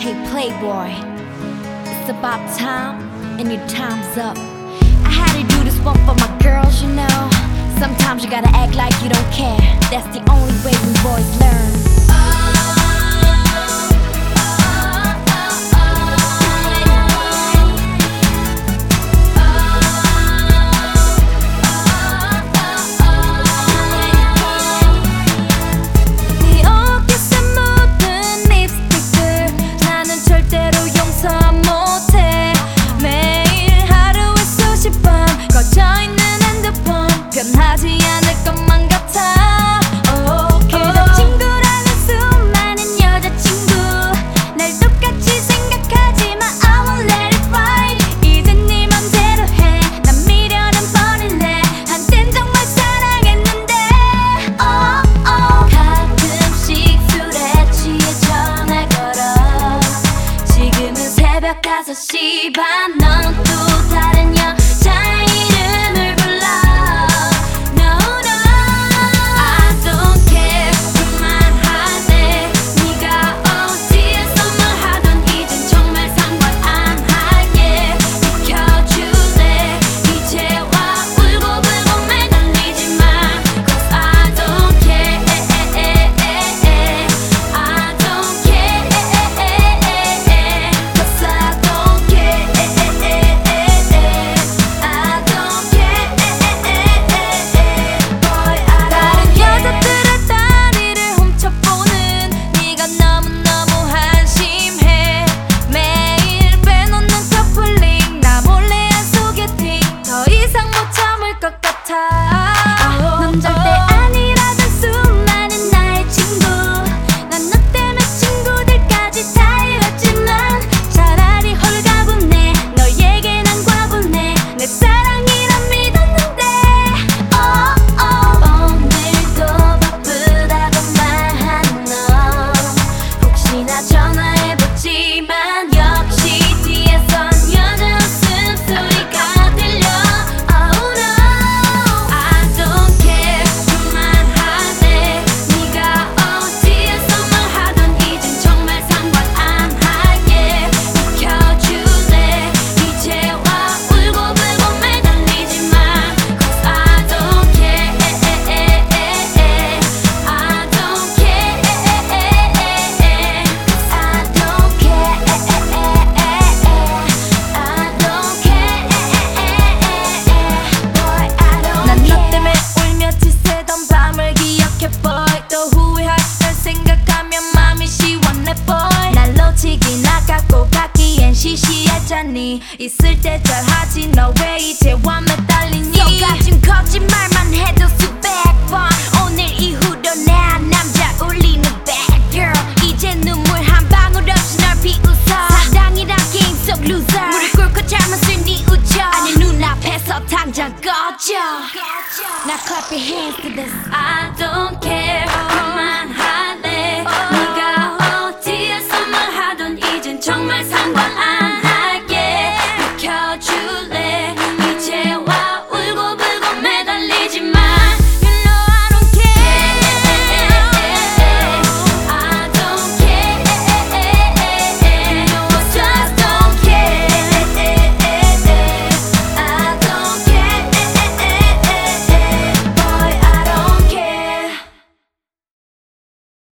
Hey playboy, it's about time and your time's up. I had to do this one for my girls, you know. Sometimes you gotta act like you don't care. That's the only way we boys learn. しばな 있을 때 잘하지 너 왜 이제와 매달리니 속아진 거짓말만 해도 수백 번. 오늘 이후로 나 남자 울리는 bad girl. 이제 눈물 한 방울 없이 널 비웃어. 사랑이란 게임 속 loser. 무릎 꿇고 잘못을 뉘우쳐. 아니 눈앞에서 당장 꺼져. 나 clap your hands to this. I don't care.